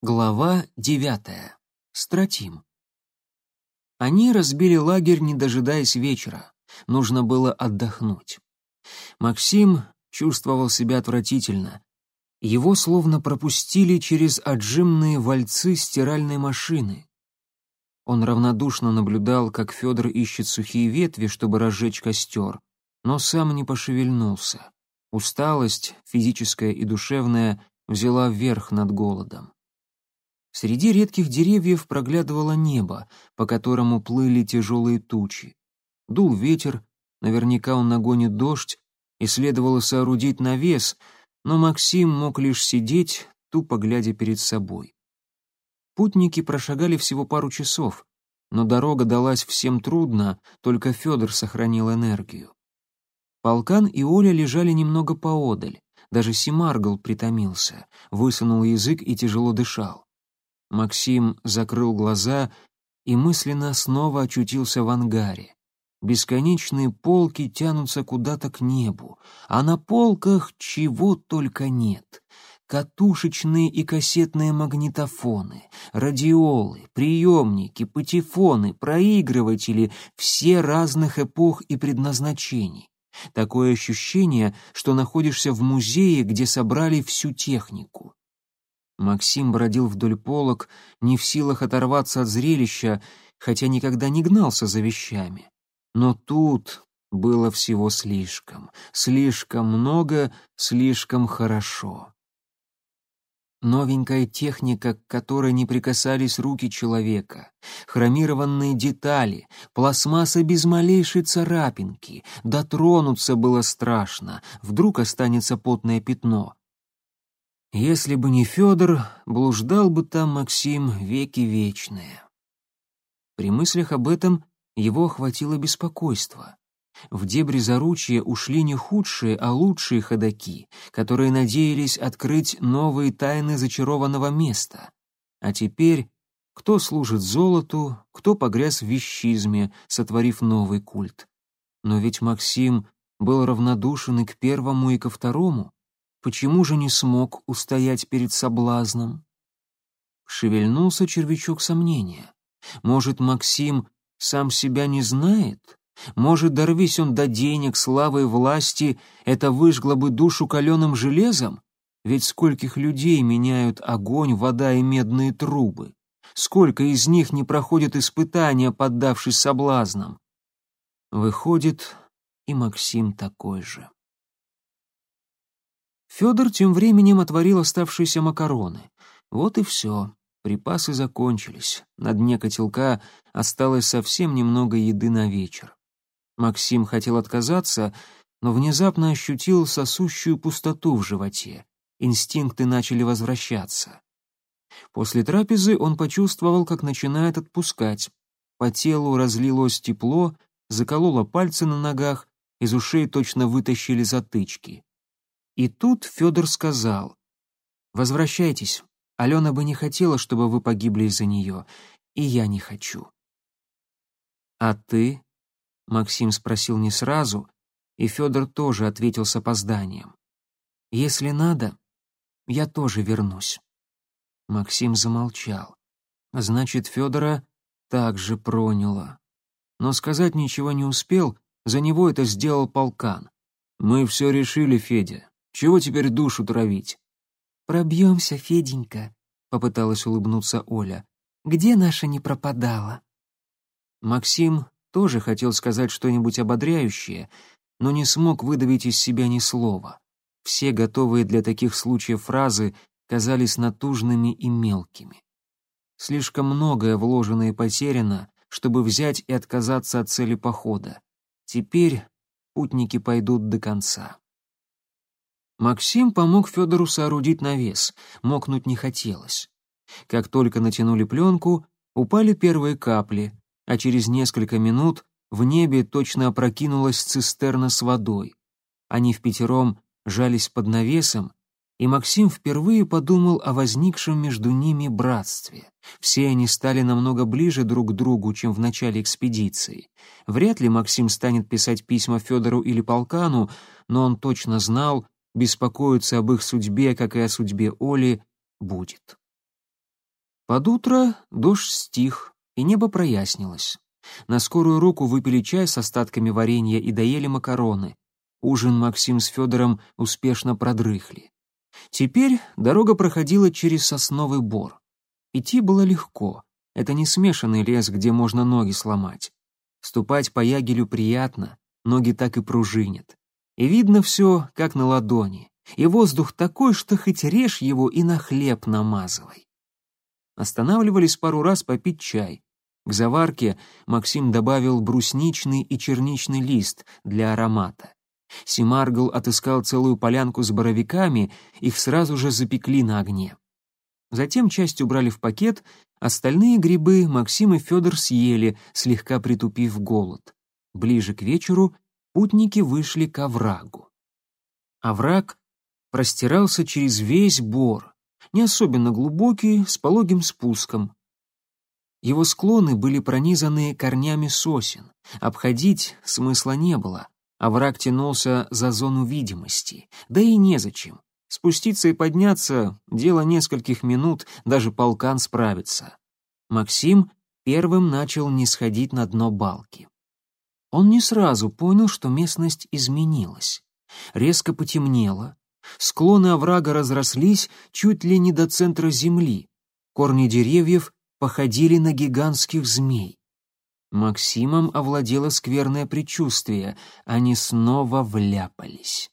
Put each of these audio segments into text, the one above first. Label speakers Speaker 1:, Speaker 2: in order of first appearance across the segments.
Speaker 1: Глава девятая. Стратим. Они разбили лагерь, не дожидаясь вечера. Нужно было отдохнуть. Максим чувствовал себя отвратительно. Его словно пропустили через отжимные вальцы стиральной машины. Он равнодушно наблюдал, как Федор ищет сухие ветви, чтобы разжечь костер, но сам не пошевельнулся. Усталость, физическая и душевная, взяла верх над голодом. Среди редких деревьев проглядывало небо, по которому плыли тяжелые тучи. Дул ветер, наверняка он нагонит дождь, и следовало соорудить навес, но Максим мог лишь сидеть, тупо глядя перед собой. Путники прошагали всего пару часов, но дорога далась всем трудно, только Федор сохранил энергию. Полкан и Оля лежали немного поодаль, даже Симаргл притомился, высунул язык и тяжело дышал. Максим закрыл глаза и мысленно снова очутился в ангаре. Бесконечные полки тянутся куда-то к небу, а на полках чего только нет. Катушечные и кассетные магнитофоны, радиолы, приемники, патефоны, проигрыватели — все разных эпох и предназначений. Такое ощущение, что находишься в музее, где собрали всю технику. Максим бродил вдоль полок, не в силах оторваться от зрелища, хотя никогда не гнался за вещами. Но тут было всего слишком, слишком много, слишком хорошо. Новенькая техника, к которой не прикасались руки человека, хромированные детали, пластмасса без малейшей царапинки, дотронуться было страшно, вдруг останется потное пятно. Если бы не Федор, блуждал бы там Максим веки вечные. При мыслях об этом его охватило беспокойство. В дебри заручья ушли не худшие, а лучшие ходаки, которые надеялись открыть новые тайны зачарованного места. А теперь кто служит золоту, кто погряз в вещизме, сотворив новый культ. Но ведь Максим был равнодушен и к первому, и ко второму. Почему же не смог устоять перед соблазном? Шевельнулся червячок сомнения. Может, Максим сам себя не знает? Может, дорвись он до денег, славы и власти, это выжгло бы душу каленым железом? Ведь скольких людей меняют огонь, вода и медные трубы? Сколько из них не проходят испытания, поддавшись соблазнам? Выходит, и Максим такой же. Федор тем временем отварил оставшиеся макароны. Вот и все. Припасы закончились. На дне котелка осталось совсем немного еды на вечер. Максим хотел отказаться, но внезапно ощутил сосущую пустоту в животе. Инстинкты начали возвращаться. После трапезы он почувствовал, как начинает отпускать. По телу разлилось тепло, закололо пальцы на ногах, из ушей точно вытащили затычки. И тут Федор сказал, «Возвращайтесь. Алена бы не хотела, чтобы вы погибли из-за нее, и я не хочу». «А ты?» — Максим спросил не сразу, и Федор тоже ответил с опозданием. «Если надо, я тоже вернусь». Максим замолчал. Значит, Федора также проняло. Но сказать ничего не успел, за него это сделал полкан. «Мы все решили, Федя. Чего теперь душу травить?»
Speaker 2: «Пробьемся, Феденька», — попыталась улыбнуться Оля. «Где наша не пропадала?»
Speaker 1: Максим тоже хотел сказать что-нибудь ободряющее, но не смог выдавить из себя ни слова. Все готовые для таких случаев фразы казались натужными и мелкими. Слишком многое вложено и потеряно, чтобы взять и отказаться от цели похода. Теперь путники пойдут до конца. Максим помог Федору соорудить навес, мокнуть не хотелось. Как только натянули пленку, упали первые капли, а через несколько минут в небе точно опрокинулась цистерна с водой. Они в пятером жались под навесом, и Максим впервые подумал о возникшем между ними братстве. Все они стали намного ближе друг к другу, чем в начале экспедиции. Вряд ли Максим станет писать письма Федору или Полкану, но он точно знал, беспокоиться об их судьбе, как и о судьбе Оли, будет. Под утро дождь стих, и небо прояснилось. На скорую руку выпили чай с остатками варенья и доели макароны. Ужин Максим с Федором успешно продрыхли. Теперь дорога проходила через сосновый бор. Идти было легко. Это не смешанный лес, где можно ноги сломать. Ступать по ягелю приятно, ноги так и пружинят. И видно все, как на ладони. И воздух такой, что хоть режь его и на хлеб намазывай. Останавливались пару раз попить чай. К заварке Максим добавил брусничный и черничный лист для аромата. Симаргл отыскал целую полянку с боровиками, их сразу же запекли на огне. Затем часть убрали в пакет, остальные грибы Максим и Федор съели, слегка притупив голод. Ближе к вечеру путники вышли к оврагу. Овраг простирался через весь бор, не особенно глубокий, с пологим спуском. Его склоны были пронизаны корнями сосен, обходить смысла не было, а враг тянулся за зону видимости, да и незачем. Спуститься и подняться — дело нескольких минут, даже полкан справится. Максим первым начал не сходить на дно балки. Он не сразу понял, что местность изменилась. Резко потемнело, склоны оврага разрослись чуть ли не до центра земли, корни деревьев походили на гигантских змей. Максимом овладело скверное предчувствие, они снова вляпались.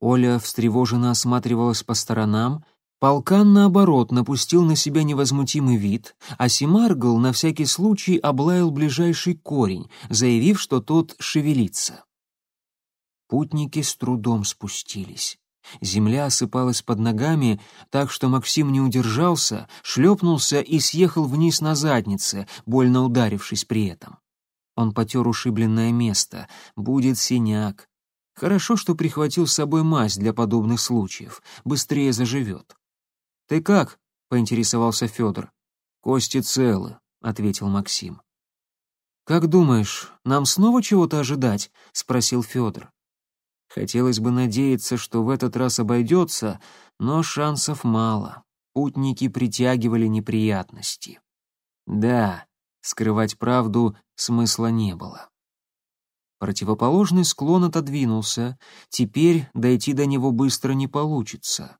Speaker 1: Оля встревоженно осматривалась по сторонам, Полкан, наоборот, напустил на себя невозмутимый вид, а Симаргл на всякий случай облаял ближайший корень, заявив, что тот шевелится. Путники с трудом спустились. Земля осыпалась под ногами, так что Максим не удержался, шлепнулся и съехал вниз на заднице, больно ударившись при этом. Он потер ушибленное место. Будет синяк. Хорошо, что прихватил с собой мазь для подобных случаев. Быстрее заживет. «Ты как?» — поинтересовался Федор. «Кости целы», — ответил Максим. «Как думаешь, нам снова чего-то ожидать?» — спросил Федор. Хотелось бы надеяться, что в этот раз обойдется, но шансов мало. Путники притягивали неприятности. Да, скрывать правду смысла не было. Противоположный склон отодвинулся, теперь дойти до него быстро не получится.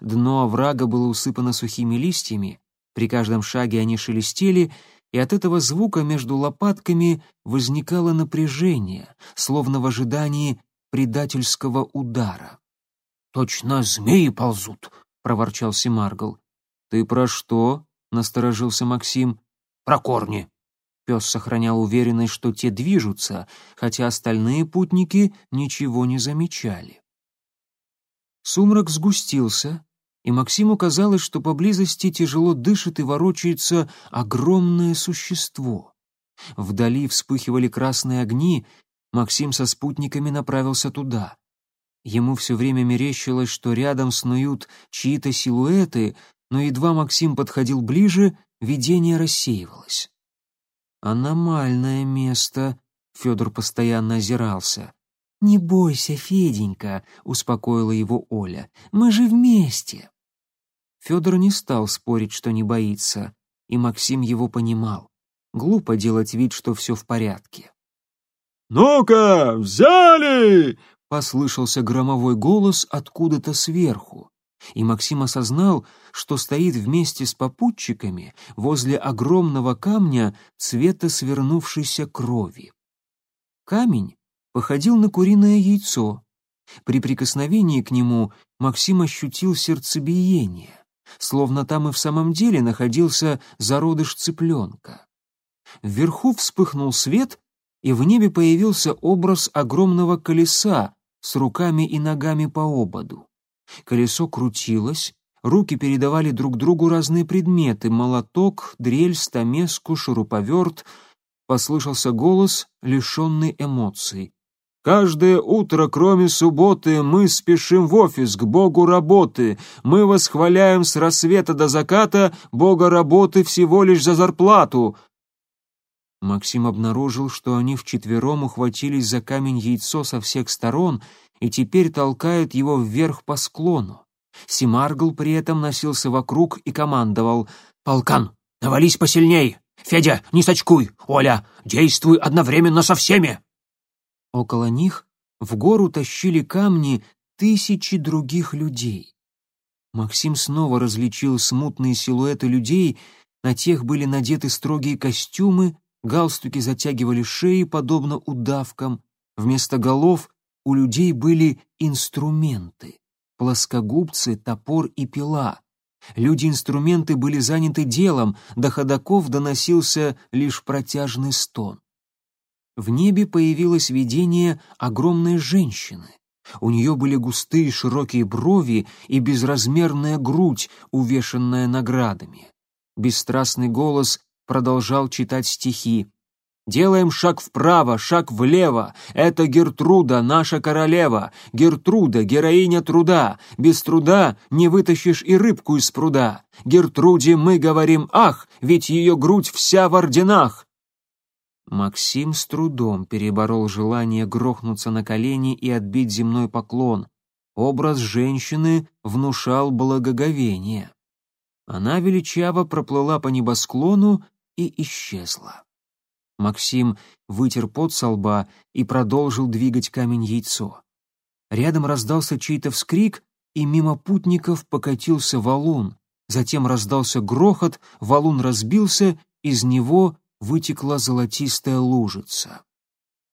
Speaker 1: Дно оврага было усыпано сухими листьями, при каждом шаге они шелестели, и от этого звука между лопатками возникало напряжение, словно в ожидании предательского удара. «Точно змеи ползут», — проворчал Семаргл. «Ты про что?» — насторожился Максим. «Про корни». Пес сохранял уверенность, что те движутся, хотя остальные путники ничего не замечали. Сумрак сгустился, и Максиму казалось, что поблизости тяжело дышит и ворочается огромное существо. Вдали вспыхивали красные огни, Максим со спутниками направился туда. Ему все время мерещилось, что рядом снуют чьи-то силуэты, но едва Максим подходил ближе, видение рассеивалось. «Аномальное место», — Федор постоянно озирался. «Не бойся, Феденька», — успокоила его Оля, — «мы же вместе». Федор не стал спорить, что не боится, и Максим его понимал. Глупо делать вид, что все в порядке.
Speaker 3: «Ну-ка, взяли!»
Speaker 1: — послышался громовой голос откуда-то сверху. И Максим осознал, что стоит вместе с попутчиками возле огромного камня цвета свернувшейся крови. Камень походил на куриное яйцо. При прикосновении к нему Максим ощутил сердцебиение, словно там и в самом деле находился зародыш цыпленка. Вверху вспыхнул свет, и в небе появился образ огромного колеса с руками и ногами по ободу. Колесо крутилось, руки передавали друг другу разные предметы — молоток, дрель, стамеску, шуруповерт. Послышался голос, лишенный эмоций. Каждое утро, кроме субботы, мы спешим в офис к Богу работы. Мы восхваляем с рассвета до заката Бога работы всего лишь за зарплату. Максим обнаружил, что они вчетвером ухватились за камень яйцо со всех сторон и теперь толкают его вверх по склону. Симаргл при этом носился вокруг и командовал «Полкан, навались посильней! Федя, не сочкуй! Оля, действуй одновременно со всеми!»
Speaker 2: Около них в гору тащили камни тысячи других людей. Максим снова различил смутные силуэты людей, на тех были надеты строгие костюмы, галстуки затягивали шеи, подобно удавкам, вместо голов у людей были инструменты — плоскогубцы, топор и пила. Люди-инструменты были заняты делом, до ходоков доносился лишь протяжный стон. В небе появилось видение огромной женщины. У нее были густые широкие брови и безразмерная грудь, увешанная наградами. Бесстрастный голос продолжал читать стихи. Делаем шаг вправо, шаг влево. Это Гертруда, наша королева. Гертруда, героиня труда. Без труда не вытащишь и рыбку из пруда. Гертруде мы говорим «ах», ведь ее грудь вся в орденах. Максим с трудом переборол желание грохнуться на колени и отбить земной поклон. Образ женщины внушал благоговение. Она величаво проплыла по небосклону и исчезла. Максим вытер пот со лба и продолжил двигать камень-яйцо. Рядом раздался чей-то вскрик, и мимо путников покатился валун. Затем раздался грохот, валун разбился, из него вытекла золотистая лужица.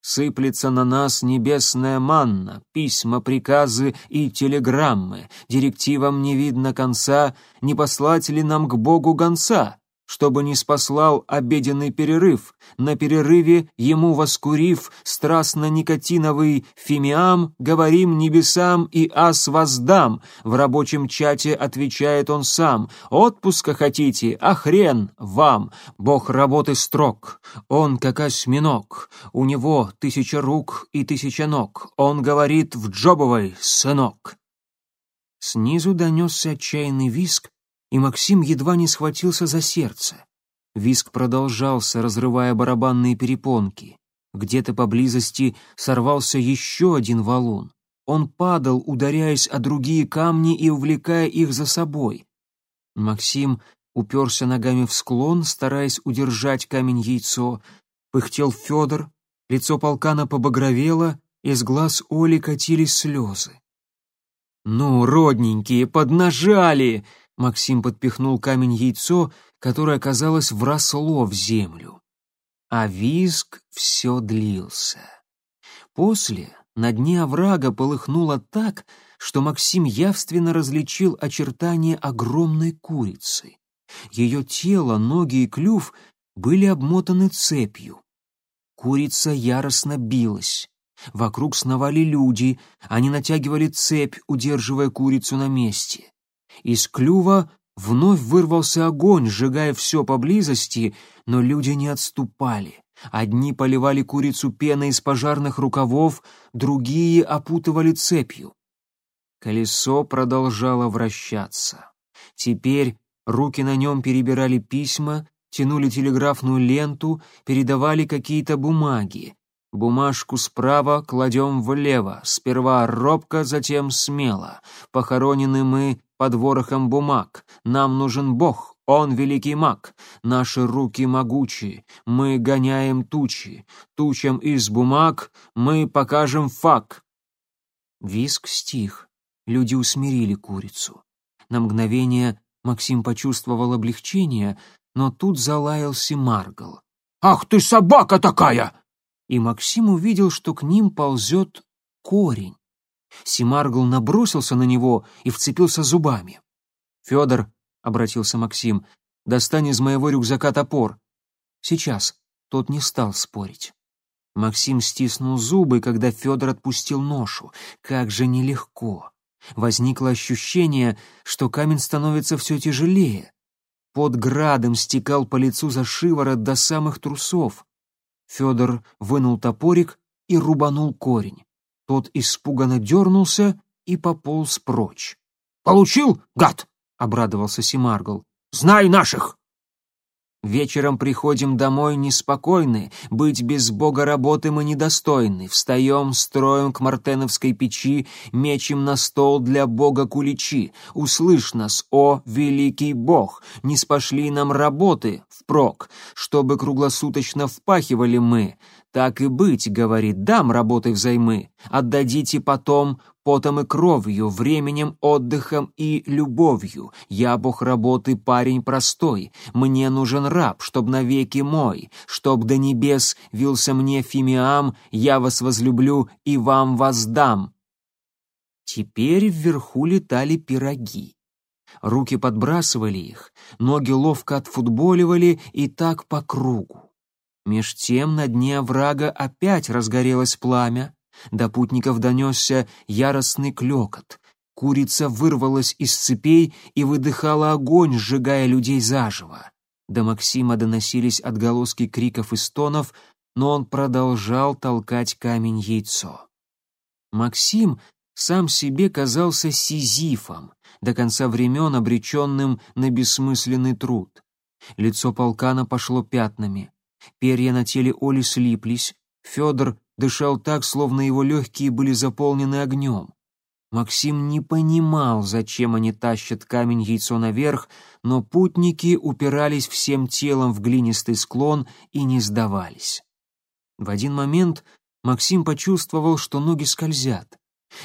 Speaker 2: Сыплется на нас небесная манна, письма, приказы и телеграммы. Директивам не видно конца, не послать ли нам к Богу гонца? Чтобы не спаслал обеденный перерыв, на перерыве ему воскурив страстно-никотиновый фимиам, говорим небесам и ас воздам, в рабочем чате отвечает он сам, отпуска хотите, а хрен вам, бог работы строк, он как осьминог, у него тысяча рук и тысяча ног, он говорит в джобовой, сынок. Снизу донесся отчаянный виск, и Максим едва не схватился за сердце. Виск продолжался, разрывая барабанные перепонки. Где-то поблизости сорвался еще один валун. Он падал, ударяясь о другие камни и увлекая их за собой. Максим уперся ногами в склон, стараясь удержать камень-яйцо. Пыхтел Федор, лицо полкана побагровело, из глаз Оли катились слезы. «Ну, родненькие, поднажали!» Максим подпихнул камень-яйцо, которое оказалось вросло в землю. А визг все длился. После на дне оврага полыхнуло так, что Максим явственно различил очертания огромной курицы. Ее тело, ноги и клюв были обмотаны цепью. Курица яростно билась. Вокруг сновали люди, они натягивали цепь, удерживая курицу на месте. Из клюва вновь вырвался огонь, сжигая все поблизости, но люди не отступали. Одни поливали курицу пеной из пожарных рукавов, другие опутывали цепью. Колесо продолжало вращаться. Теперь руки на нем перебирали письма, тянули телеграфную ленту, передавали какие-то бумаги. Бумажку справа кладем влево, сперва робко, затем смело. Похоронены мы под ворохом бумаг. Нам нужен Бог, Он великий маг. Наши руки могучие, мы гоняем тучи. Тучам из бумаг мы покажем фак. Виск стих. Люди усмирили курицу. На мгновение Максим почувствовал облегчение, но тут залаялся Маргал. «Ах ты собака такая!» И Максим увидел, что к ним ползет корень. Симаргл набросился на него и вцепился зубами. «Федор», — обратился Максим, — «достань из моего рюкзака топор». «Сейчас». Тот не стал спорить. Максим стиснул зубы, когда Федор отпустил ношу. Как же нелегко. Возникло ощущение, что камень становится все тяжелее. Под градом стекал по лицу за шиворот до самых трусов. Федор вынул топорик и рубанул корень. Тот испуганно дернулся и пополз прочь. «Получил, гад!» — обрадовался Симаргл. «Знай наших!»
Speaker 1: Вечером приходим домой неспокойны, быть без бога работы мы недостойны. Встаем, строим к мартеновской печи, мечем на стол для бога куличи. Услышь нас, о великий бог, не спошли нам работы впрок, чтобы круглосуточно впахивали мы. Так и быть, говорит, дам работы взаймы, отдадите потом потом и кровью, временем, отдыхом и любовью. Я бог работы, парень простой, мне нужен раб, чтоб навеки мой, чтоб до небес вился мне фимиам, я вас возлюблю и вам воздам. Теперь вверху летали пироги. Руки подбрасывали их, ноги ловко отфутболивали и так по кругу. Меж тем на дне оврага опять разгорелось пламя. До путников донесся яростный клекот. Курица вырвалась из цепей и выдыхала огонь, сжигая людей заживо. До Максима доносились отголоски криков и стонов, но он продолжал толкать камень яйцо. Максим сам себе казался сизифом, до конца времен обреченным на бессмысленный труд. Лицо полкана пошло пятнами. Перья на теле Оли слиплись. Федор дышал так, словно его легкие были заполнены огнем. Максим не понимал, зачем они тащат камень-яйцо наверх, но путники упирались всем телом в глинистый склон и не сдавались. В один момент Максим почувствовал, что ноги скользят.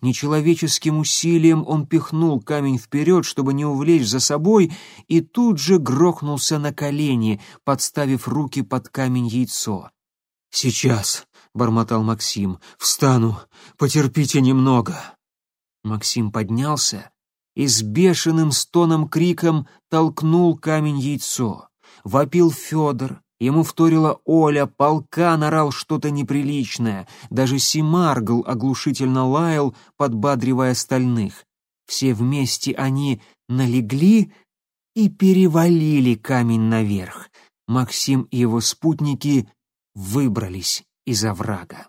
Speaker 1: Нечеловеческим усилием он пихнул камень вперед, чтобы не увлечь за собой, и тут же грохнулся на колени, подставив руки под камень яйцо. «Сейчас», — бормотал Максим, — «встану, потерпите немного». Максим поднялся и с бешеным стоном-криком толкнул камень яйцо. Вопил Федор, Ему вторила Оля, полкан орал что-то неприличное, даже Симаргл оглушительно лаял, подбадривая остальных. Все вместе они налегли и перевалили камень наверх. Максим и его спутники выбрались из оврага.